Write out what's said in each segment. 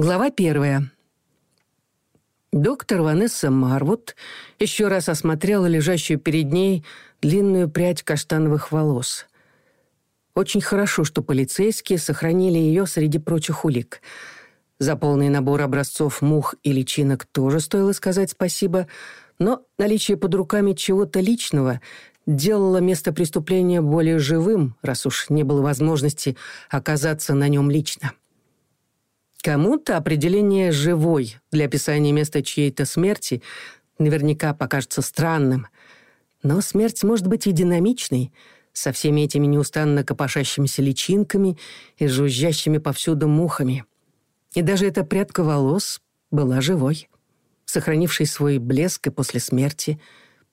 Глава первая. Доктор Ванесса Марвуд еще раз осмотрела лежащую перед ней длинную прядь каштановых волос. Очень хорошо, что полицейские сохранили ее среди прочих улик. За полный набор образцов мух и личинок тоже стоило сказать спасибо, но наличие под руками чего-то личного делало место преступления более живым, раз уж не было возможности оказаться на нем лично. — Кому-то определение «живой» для описания места чьей-то смерти наверняка покажется странным. Но смерть может быть и динамичной, со всеми этими неустанно копошащимися личинками и жужжащими повсюду мухами. И даже эта прядка волос была живой, сохранившей свой блеск и после смерти,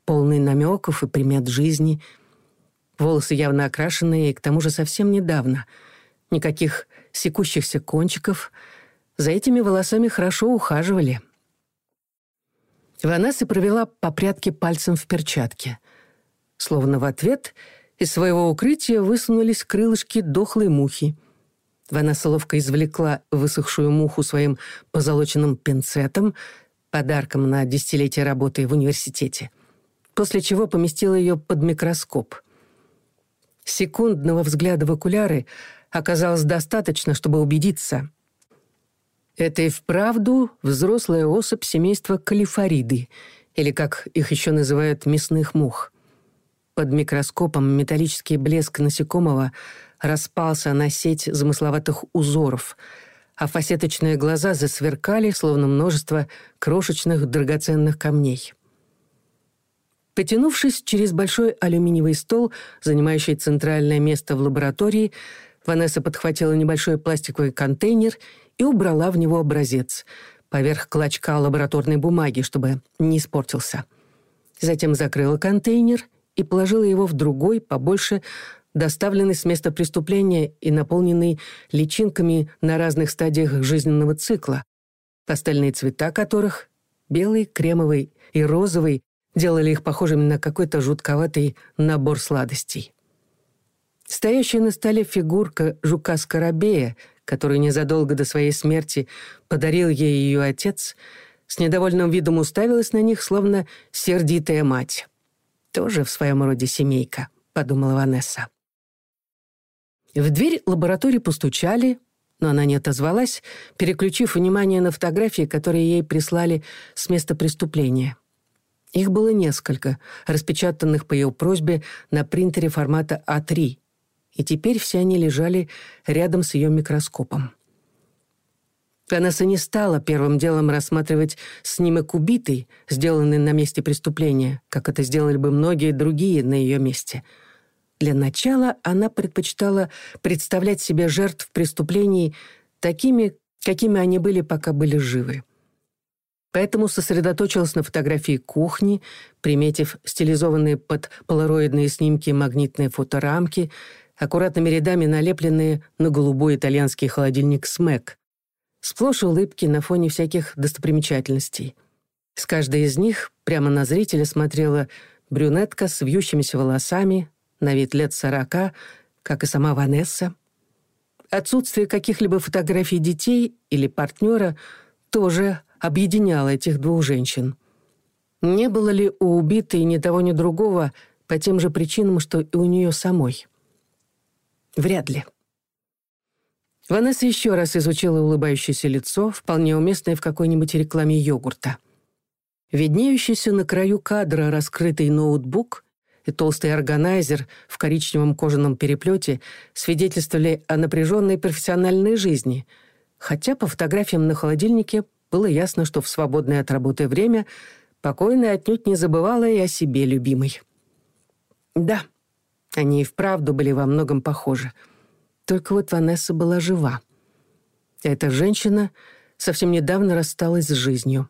полный намеков и примет жизни. Волосы явно окрашенные, и к тому же совсем недавно. Никаких секущихся кончиков — за этими волосами хорошо ухаживали. Ванесса провела по прядке пальцем в перчатке. Словно в ответ из своего укрытия высунулись крылышки дохлой мухи. Ванесса ловко извлекла высохшую муху своим позолоченным пинцетом, подарком на десятилетие работы в университете, после чего поместила ее под микроскоп. Секундного взгляда в окуляры оказалось достаточно, чтобы убедиться — это и вправду взрослая особь семейства калифориды, или, как их еще называют, мясных мух. Под микроскопом металлический блеск насекомого распался на сеть замысловатых узоров, а фасеточные глаза засверкали, словно множество крошечных драгоценных камней. Потянувшись через большой алюминиевый стол, занимающий центральное место в лаборатории, Ванесса подхватила небольшой пластиковый контейнер и убрала в него образец. Поверх клочка лабораторной бумаги, чтобы не испортился. Затем закрыла контейнер и положила его в другой, побольше, доставленный с места преступления и наполненный личинками на разных стадиях жизненного цикла, пастельные цвета которых — белый, кремовый и розовый — делали их похожими на какой-то жутковатый набор сладостей. Стоящая на столе фигурка жука-скоробея — которую незадолго до своей смерти подарил ей ее отец, с недовольным видом уставилась на них, словно сердитая мать. «Тоже в своем роде семейка», — подумала Ванесса. В дверь лаборатории постучали, но она не отозвалась, переключив внимание на фотографии, которые ей прислали с места преступления. Их было несколько, распечатанных по ее просьбе на принтере формата А3 и теперь все они лежали рядом с ее микроскопом. Канесса не стала первым делом рассматривать снимок убитой, сделанный на месте преступления, как это сделали бы многие другие на ее месте. Для начала она предпочитала представлять себе жертв преступлений такими, какими они были, пока были живы. Поэтому сосредоточилась на фотографии кухни, приметив стилизованные под полароидные снимки магнитные фоторамки, аккуратными рядами налепленные на голубой итальянский холодильник «Смэк». Сплошь улыбки на фоне всяких достопримечательностей. С каждой из них прямо на зрителя смотрела брюнетка с вьющимися волосами, на вид лет сорока, как и сама Ванесса. Отсутствие каких-либо фотографий детей или партнера тоже объединяло этих двух женщин. Не было ли у убитой ни того, ни другого по тем же причинам, что и у нее самой? Вряд ли. Ванесса еще раз изучила улыбающееся лицо, вполне уместное в какой-нибудь рекламе йогурта. Виднеющийся на краю кадра раскрытый ноутбук и толстый органайзер в коричневом кожаном переплете свидетельствовали о напряженной профессиональной жизни, хотя по фотографиям на холодильнике было ясно, что в свободное от работы время покойная отнюдь не забывала и о себе любимой. Да, Они и вправду были во многом похожи. Только вот Ванесса была жива. Эта женщина совсем недавно рассталась с жизнью.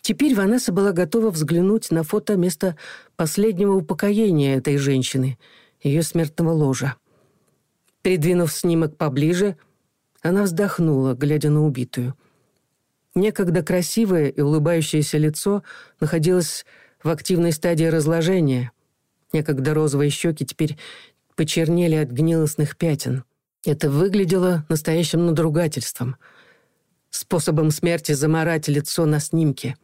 Теперь Ванесса была готова взглянуть на фото места последнего упокоения этой женщины, ее смертного ложа. Придвинув снимок поближе, она вздохнула, глядя на убитую. Некогда красивое и улыбающееся лицо находилось в активной стадии разложения. Некогда розовые щеки теперь почернели от гнилостных пятен. Это выглядело настоящим надругательством, способом смерти замарать лицо на снимке.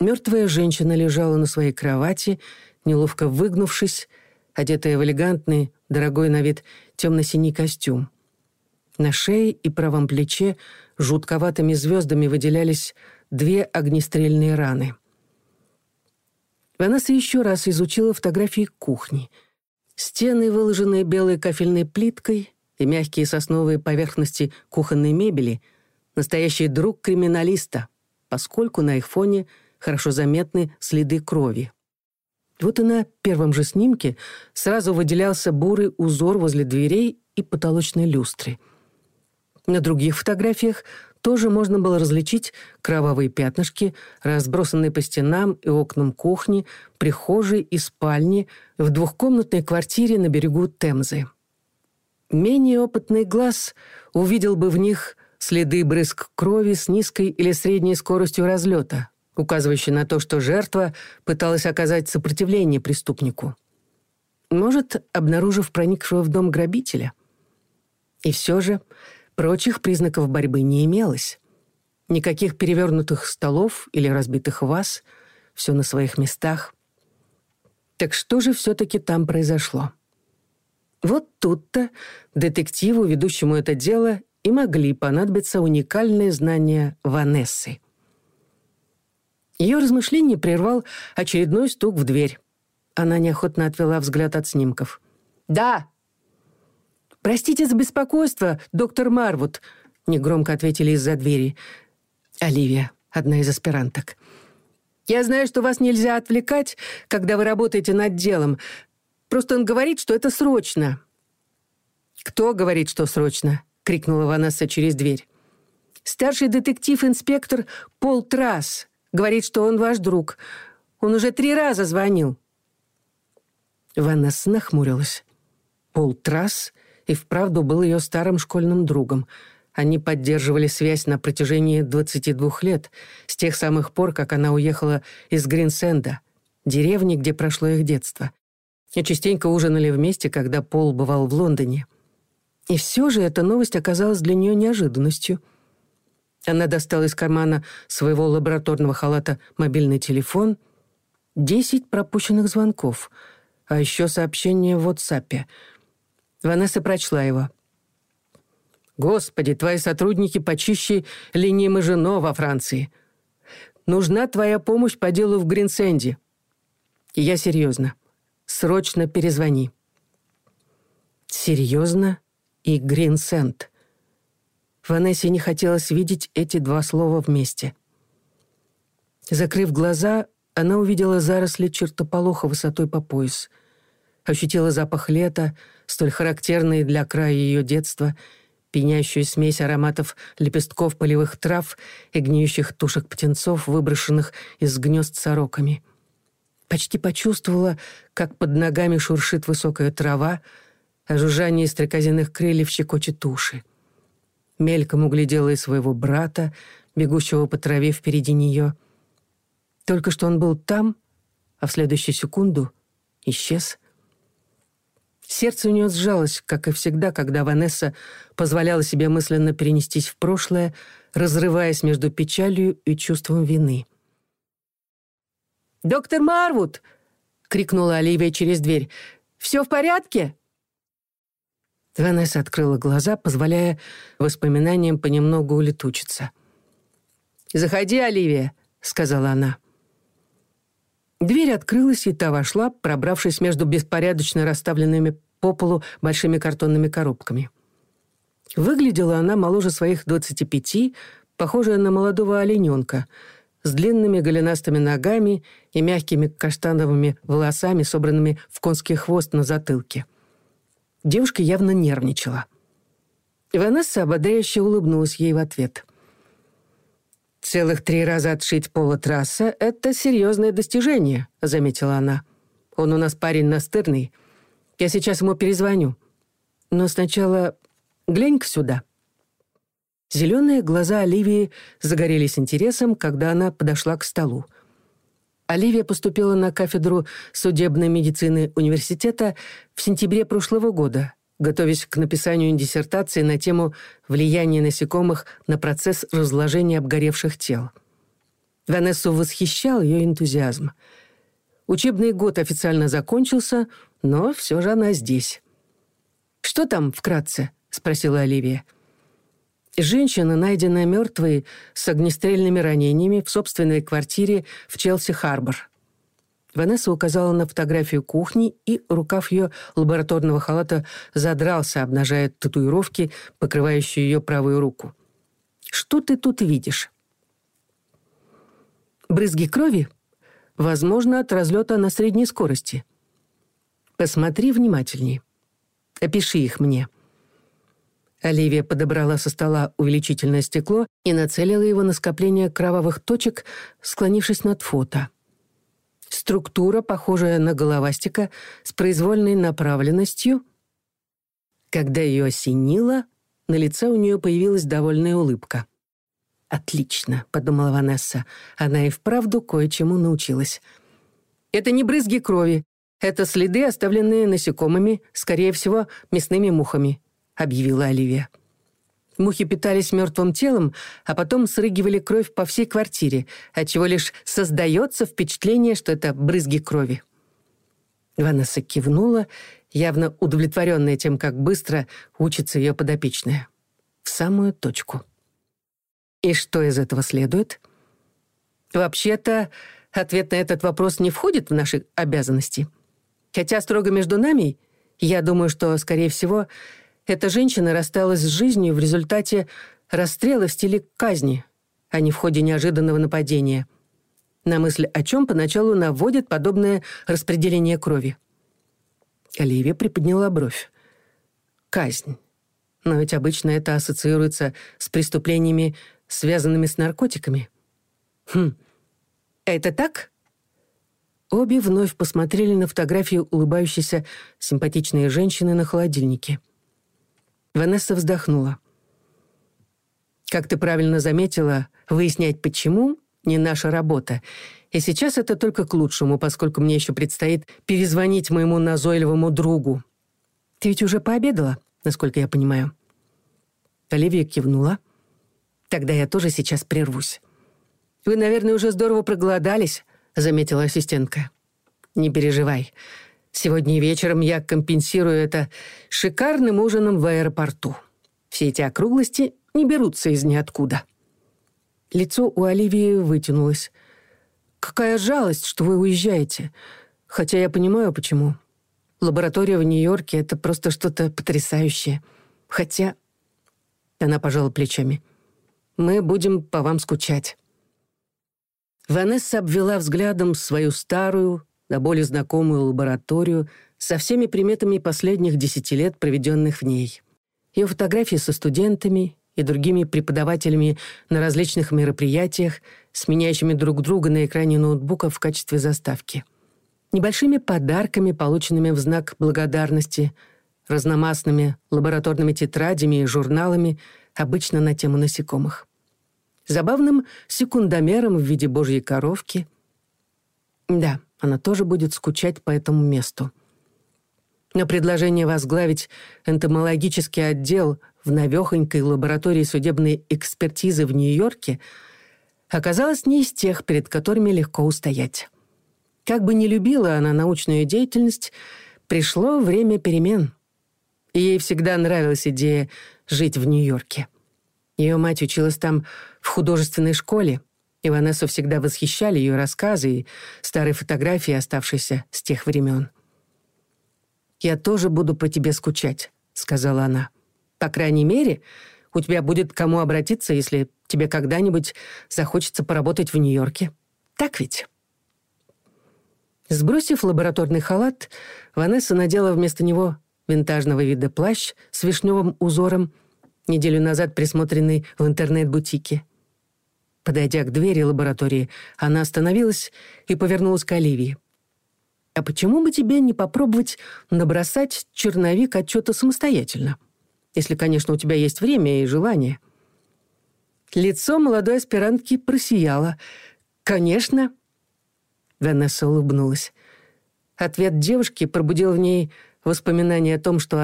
Мертвая женщина лежала на своей кровати, неловко выгнувшись, одетая в элегантный, дорогой на вид темно-синий костюм. На шее и правом плече жутковатыми звездами выделялись две огнестрельные раны — Ванесса еще раз изучила фотографии кухни. Стены, выложенные белой кафельной плиткой, и мягкие сосновые поверхности кухонной мебели — настоящий друг криминалиста, поскольку на их фоне хорошо заметны следы крови. Вот и на первом же снимке сразу выделялся бурый узор возле дверей и потолочной люстры. На других фотографиях тоже можно было различить кровавые пятнышки, разбросанные по стенам и окнам кухни, прихожей и спальни в двухкомнатной квартире на берегу Темзы. Менее опытный глаз увидел бы в них следы брызг крови с низкой или средней скоростью разлета, указывающие на то, что жертва пыталась оказать сопротивление преступнику. Может, обнаружив проникшего в дом грабителя. И все же Прочих признаков борьбы не имелось. Никаких перевернутых столов или разбитых ваз, все на своих местах. Так что же все-таки там произошло? Вот тут-то детективу, ведущему это дело, и могли понадобиться уникальные знания Ванессы. Ее размышление прервал очередной стук в дверь. Она неохотно отвела взгляд от снимков. «Да!» «Простите за беспокойство, доктор Марвуд», — негромко ответили из-за двери. Оливия, одна из аспиранток. «Я знаю, что вас нельзя отвлекать, когда вы работаете над делом. Просто он говорит, что это срочно». «Кто говорит, что срочно?» — крикнула Ванесса через дверь. «Старший детектив-инспектор Пол Трасс говорит, что он ваш друг. Он уже три раза звонил». Ванесса нахмурилась. Пол Трасс — и вправду был ее старым школьным другом. Они поддерживали связь на протяжении 22 лет, с тех самых пор, как она уехала из Гринсенда, деревни, где прошло их детство и частенько ужинали вместе, когда Пол бывал в Лондоне. И все же эта новость оказалась для нее неожиданностью. Она достала из кармана своего лабораторного халата мобильный телефон, десять пропущенных звонков, а еще сообщение в WhatsApp. Ванесса прочла его. «Господи, твои сотрудники почище линии Мажино во Франции. Нужна твоя помощь по делу в Гринсенде. И я серьезно. Срочно перезвони». «Серьезно» и «Гринсенд». Ванессе не хотелось видеть эти два слова вместе. Закрыв глаза, она увидела заросли чертополоха высотой по пояс. Ощутила запах лета, столь характерные для края ее детства, пенящую смесь ароматов лепестков полевых трав и гниющих тушек птенцов, выброшенных из гнезд сороками. Почти почувствовала, как под ногами шуршит высокая трава, а жужжание стрекозиных крыльев щекочет уши. Мельком углядела и своего брата, бегущего по траве впереди нее. Только что он был там, а в следующую секунду исчез — Сердце у нее сжалось, как и всегда, когда Ванесса позволяла себе мысленно перенестись в прошлое, разрываясь между печалью и чувством вины. «Доктор Марвуд!» — крикнула Оливия через дверь. «Все в порядке?» Ванесса открыла глаза, позволяя воспоминаниям понемногу улетучиться. «Заходи, Оливия», — сказала она. Дверь открылась, и та вошла, пробравшись между беспорядочно расставленными по полу большими картонными коробками. Выглядела она моложе своих двадцати пяти, похожая на молодого олененка — с длинными голенастыми ногами и мягкими каштановыми волосами, собранными в конский хвост на затылке. Девушка явно нервничала. Иванесса ободряюще улыбнулась ей в ответ. Целых три раза отшить полотрасса — это серьезное достижение», – заметила она. «Он у нас парень настырный. Я сейчас ему перезвоню. Но сначала глянь-ка сюда». Зеленые глаза Оливии загорелись интересом, когда она подошла к столу. Оливия поступила на кафедру судебной медицины университета в сентябре прошлого года – готовясь к написанию диссертации на тему влияния насекомых на процесс разложения обгоревших тел». Ванессу восхищал ее энтузиазм. Учебный год официально закончился, но все же она здесь. «Что там вкратце?» — спросила Оливия. Женщина, найденная мертвой с огнестрельными ранениями в собственной квартире в Челси-Харбор. Ванесса указала на фотографию кухни, и рукав ее лабораторного халата задрался, обнажая татуировки, покрывающие ее правую руку. «Что ты тут видишь?» «Брызги крови?» «Возможно, от разлета на средней скорости». «Посмотри внимательнее. Опиши их мне». Оливия подобрала со стола увеличительное стекло и нацелила его на скопление кровавых точек, склонившись над фото структура, похожая на головастика, с произвольной направленностью. Когда ее осенило, на лице у нее появилась довольная улыбка. «Отлично», — подумала Ванесса, — «она и вправду кое-чему научилась». «Это не брызги крови. Это следы, оставленные насекомыми, скорее всего, мясными мухами», — объявила Оливия. «Оливия». Мухи питались мертвым телом, а потом срыгивали кровь по всей квартире, отчего лишь создается впечатление, что это брызги крови. Ванесса кивнула, явно удовлетворенная тем, как быстро учится ее подопечная. В самую точку. И что из этого следует? Вообще-то, ответ на этот вопрос не входит в наши обязанности. Хотя, строго между нами, я думаю, что, скорее всего, эта женщина рассталась с жизнью в результате расстрела в стиле казни, а не в ходе неожиданного нападения. На мысль о чем поначалу наводит подобное распределение крови. Оливия приподняла бровь. Казнь. Но ведь обычно это ассоциируется с преступлениями, связанными с наркотиками. Хм. Это так? Обе вновь посмотрели на фотографию улыбающейся симпатичной женщины на холодильнике. Ванесса вздохнула. Как ты правильно заметила, выяснять почему — не наша работа. И сейчас это только к лучшему, поскольку мне еще предстоит перезвонить моему назойливому другу. Ты ведь уже пообедала, насколько я понимаю. Оливия кивнула. Тогда я тоже сейчас прервусь. Вы, наверное, уже здорово проголодались, заметила ассистентка. Не переживай. Сегодня вечером я компенсирую это шикарным ужином в аэропорту. Все эти округлости не берутся из ниоткуда». Лицо у Оливии вытянулось. «Какая жалость, что вы уезжаете. Хотя я понимаю, почему. Лаборатория в Нью-Йорке — это просто что-то потрясающее. Хотя...» Она пожала плечами. «Мы будем по вам скучать». Ванесса обвела взглядом свою старую, на более знакомую лабораторию со всеми приметами последних десяти лет, проведенных в ней. Ее фотографии со студентами и другими преподавателями на различных мероприятиях, сменяющими друг друга на экране ноутбука в качестве заставки. Небольшими подарками, полученными в знак благодарности, разномастными лабораторными тетрадями и журналами, обычно на тему насекомых забавным секундомером в виде божьей коровки. Да, она тоже будет скучать по этому месту. На предложение возглавить энтомологический отдел в новёхонькой лаборатории судебной экспертизы в Нью-Йорке оказалось не из тех, перед которыми легко устоять. Как бы не любила она научную деятельность, пришло время перемен. И ей всегда нравилась идея жить в Нью-Йорке. Ее мать училась там в художественной школе, Ивана всегда восхищали ее рассказы и старые фотографии, оставшиеся с тех времен. «Я тоже буду по тебе скучать», — сказала она. «По крайней мере, у тебя будет к кому обратиться, если тебе когда-нибудь захочется поработать в Нью-Йорке. Так ведь?» Сбросив лабораторный халат, Ванесса надела вместо него винтажного вида плащ с вишневым узором, неделю назад присмотренный в интернет-бутике. Подойдя к двери лаборатории, она остановилась и повернулась к Оливии. «А почему бы тебе не попробовать набросать черновик отчета самостоятельно? Если, конечно, у тебя есть время и желание». Лицо молодой аспирантки просияло. «Конечно». Ванесса улыбнулась. Ответ девушки пробудил в ней воспоминание о том, что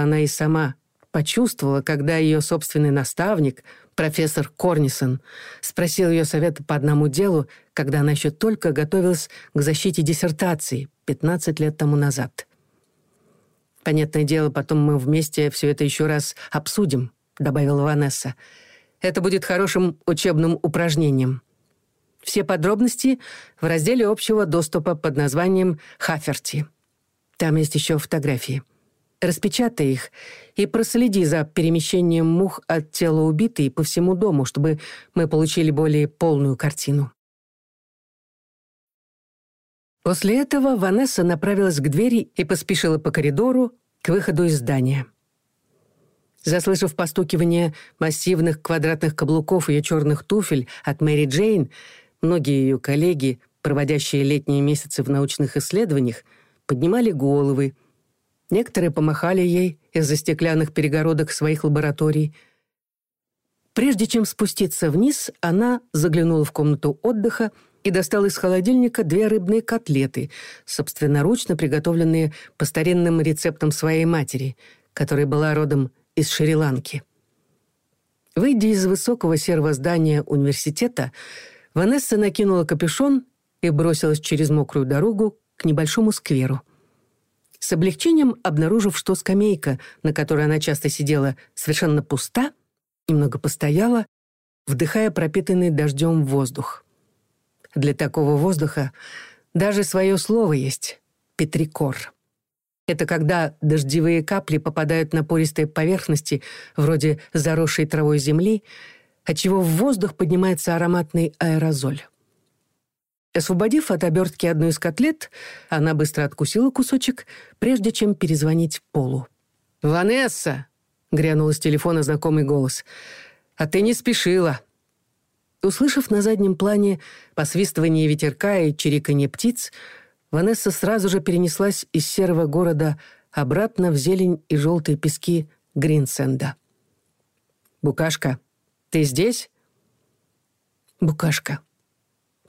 она и сама почувствовала, когда ее собственный наставник, профессор Корнисон, спросил ее совета по одному делу, когда она еще только готовилась к защите диссертации 15 лет тому назад. «Понятное дело, потом мы вместе все это еще раз обсудим», — добавила Ванесса. «Это будет хорошим учебным упражнением». Все подробности в разделе общего доступа под названием «Хаферти». Там есть еще фотографии. Распечатай их и проследи за перемещением мух от тела убитой по всему дому, чтобы мы получили более полную картину. После этого Ванесса направилась к двери и поспешила по коридору к выходу из здания. Заслышав постукивание массивных квадратных каблуков ее черных туфель от Мэри Джейн, многие ее коллеги, проводящие летние месяцы в научных исследованиях, поднимали головы – Некоторые помахали ей из-за стеклянных перегородок своих лабораторий. Прежде чем спуститься вниз, она заглянула в комнату отдыха и достала из холодильника две рыбные котлеты, собственноручно приготовленные по старинным рецептам своей матери, которая была родом из Шри-Ланки. Выйдя из высокого серого здания университета, Ванесса накинула капюшон и бросилась через мокрую дорогу к небольшому скверу — С облегчением обнаружив, что скамейка, на которой она часто сидела, совершенно пуста, немного постояла, вдыхая пропитанный дождем воздух. Для такого воздуха даже свое слово есть — петрикор. Это когда дождевые капли попадают на пористые поверхности, вроде заросшей травой земли, отчего в воздух поднимается ароматный аэрозоль. Освободив от обертки одну из котлет, она быстро откусила кусочек, прежде чем перезвонить Полу. «Ванесса!» — грянул из телефона знакомый голос. «А ты не спешила!» Услышав на заднем плане посвистывание ветерка и чириканье птиц, Ванесса сразу же перенеслась из серого города обратно в зелень и желтые пески Гринсенда. «Букашка, ты здесь?» «Букашка».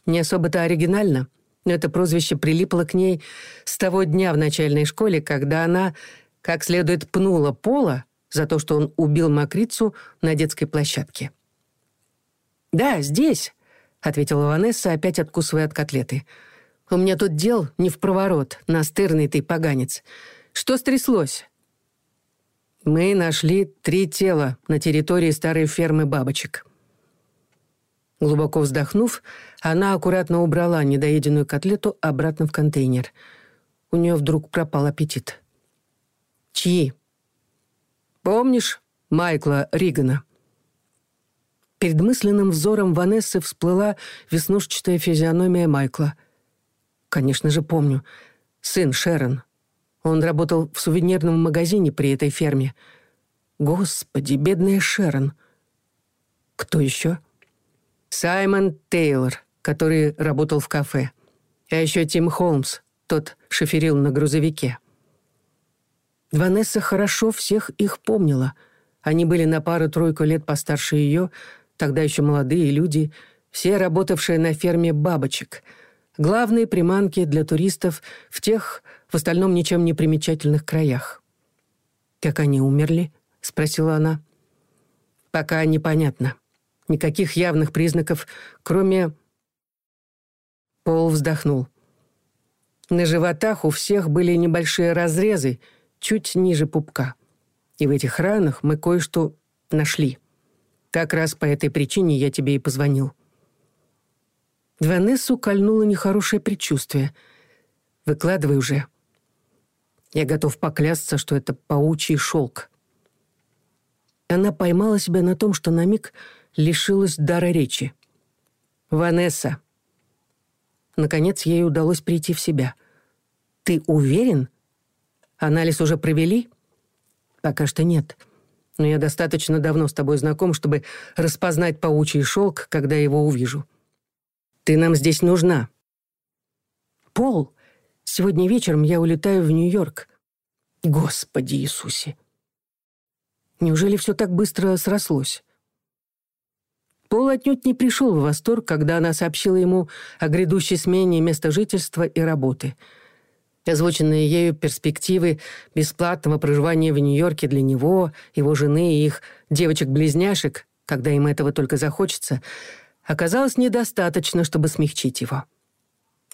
не особо-то оригинально. Но это прозвище прилипло к ней с того дня в начальной школе, когда она как следует пнула Пола за то, что он убил Макрицу на детской площадке. «Да, здесь», — ответила Ванесса, опять откусывая от котлеты. «У меня тут дел не в проворот, настырный ты поганец. Что стряслось?» «Мы нашли три тела на территории старой фермы бабочек», Глубоко вздохнув, она аккуратно убрала недоеденную котлету обратно в контейнер. У нее вдруг пропал аппетит. «Чьи?» «Помнишь Майкла Ригана?» Перед мысленным взором Ванессы всплыла веснушчатая физиономия Майкла. «Конечно же помню. Сын Шерон. Он работал в сувенирном магазине при этой ферме. Господи, бедная Шерон!» «Кто еще?» Саймон Тейлор, который работал в кафе. А еще Тим Холмс, тот шоферил на грузовике. Ванесса хорошо всех их помнила. Они были на пару-тройку лет постарше ее, тогда еще молодые люди, все работавшие на ферме бабочек. Главные приманки для туристов в тех, в остальном ничем не примечательных краях. «Как они умерли?» — спросила она. «Пока непонятно. Никаких явных признаков, кроме... Пол вздохнул. На животах у всех были небольшие разрезы, чуть ниже пупка. И в этих ранах мы кое-что нашли. Как раз по этой причине я тебе и позвонил. Дванессу кольнуло нехорошее предчувствие. «Выкладывай уже». Я готов поклясться, что это паучий шелк. Она поймала себя на том, что на миг лишилась дара речи. «Ванесса». Наконец ей удалось прийти в себя. «Ты уверен? Анализ уже провели?» «Пока что нет. Но я достаточно давно с тобой знаком, чтобы распознать паучий шелк, когда его увижу. Ты нам здесь нужна». «Пол, сегодня вечером я улетаю в Нью-Йорк. Господи Иисусе!» Неужели все так быстро срослось? Пол отнюдь не пришел в восторг, когда она сообщила ему о грядущей смене места жительства и работы. Озвученные ею перспективы бесплатного проживания в Нью-Йорке для него, его жены и их девочек-близняшек, когда им этого только захочется, оказалось недостаточно, чтобы смягчить его.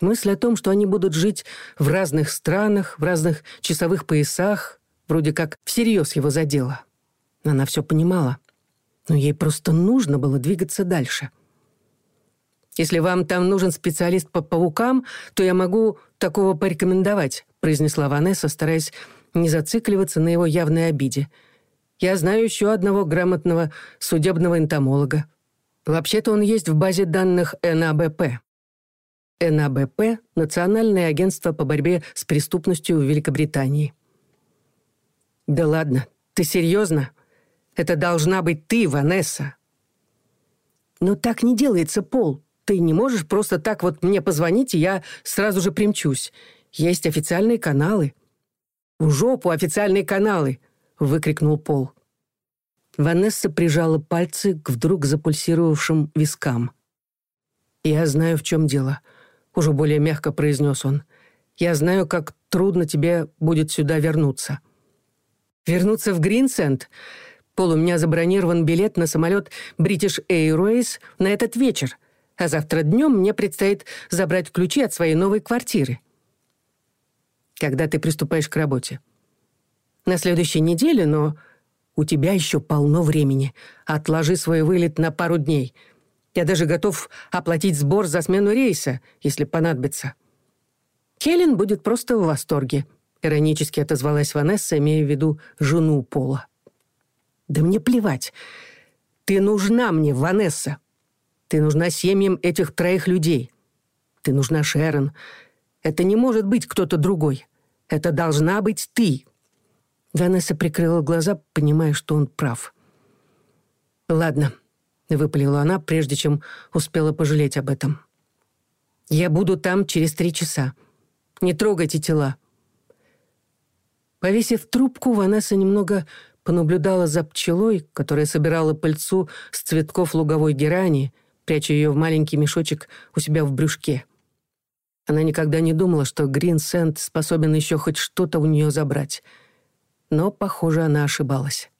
Мысль о том, что они будут жить в разных странах, в разных часовых поясах, вроде как всерьез его задела. Она все понимала — но ей просто нужно было двигаться дальше. «Если вам там нужен специалист по паукам, то я могу такого порекомендовать», произнесла Ванесса, стараясь не зацикливаться на его явной обиде. «Я знаю еще одного грамотного судебного энтомолога. Вообще-то он есть в базе данных НАБП». НАБП – Национальное агентство по борьбе с преступностью в Великобритании. «Да ладно, ты серьезно?» Это должна быть ты, Ванесса!» «Но так не делается, Пол. Ты не можешь просто так вот мне позвонить, и я сразу же примчусь. Есть официальные каналы». «В жопу официальные каналы!» — выкрикнул Пол. Ванесса прижала пальцы к вдруг запульсировавшим вискам. «Я знаю, в чем дело. — уже более мягко произнес он. «Я знаю, как трудно тебе будет сюда вернуться». «Вернуться в Гринсенд? Пол, у меня забронирован билет на самолет British Airways на этот вечер, а завтра днем мне предстоит забрать ключи от своей новой квартиры». «Когда ты приступаешь к работе?» «На следующей неделе, но...» «У тебя еще полно времени. Отложи свой вылет на пару дней. Я даже готов оплатить сбор за смену рейса, если понадобится». Хелен будет просто в восторге», — иронически отозвалась Ванесса, имея в виду жену Пола. «Да мне плевать. Ты нужна мне, Ванесса. Ты нужна семьям этих троих людей. Ты нужна Шерон. Это не может быть кто-то другой. Это должна быть ты». Ванесса прикрыла глаза, понимая, что он прав. «Ладно, выпалила она, прежде чем успела пожалеть об этом. «Я буду там через три часа. Не трогайте тела». Повесив трубку, Ванесса немного понаблюдала за пчелой, которая собирала пыльцу с цветков луговой герани, пряча ее в маленький мешочек у себя в брюшке. Она никогда не думала, что Гринсенд способен